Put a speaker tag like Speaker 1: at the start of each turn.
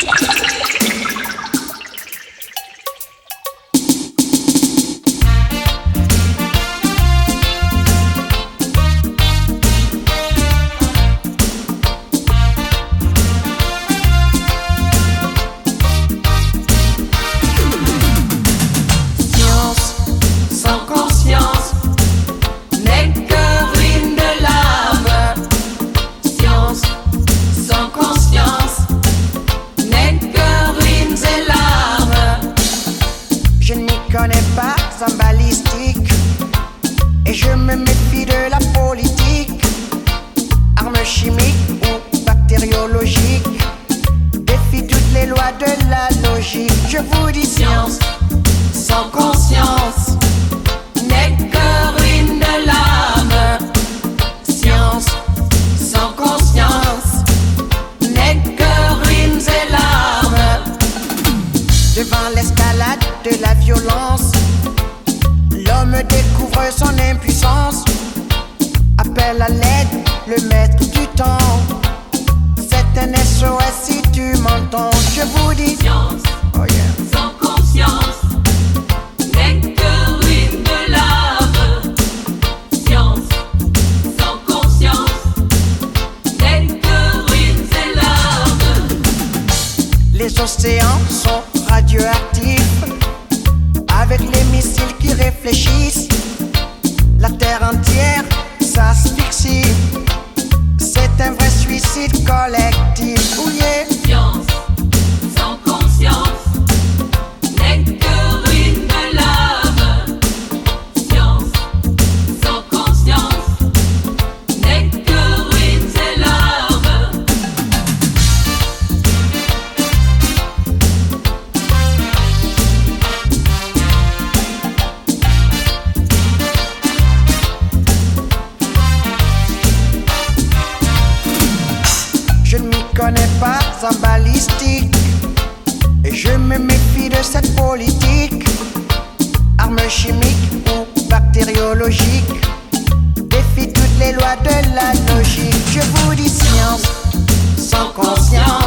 Speaker 1: Yeah. Et je me méfie de la politique, armes chimiques ou bactériologiques. Défie toutes les lois de la logique. Je vous dis science sans conscience n'est que ruine de l'âme. Science sans conscience n'est que ruines et larmes. Devant l'escalade de la violence, l'homme son impuissance. Appelle à l'aide le maître du temps. C'est un SOS si tu m'entends. Je vous dis
Speaker 2: Science
Speaker 1: oh yeah.
Speaker 2: sans conscience n'est que ruine de l'âme. Science sans conscience n'est que ruines et larmes.
Speaker 1: Les océans sont radioactifs avec les missiles qui réfléchissent. La terre entière ne m'y connais pas en balistique. Et je me méfie de cette politique. Armes chimiques ou bactériologiques. Défie toutes les lois de la logique. Je vous dis science sans conscience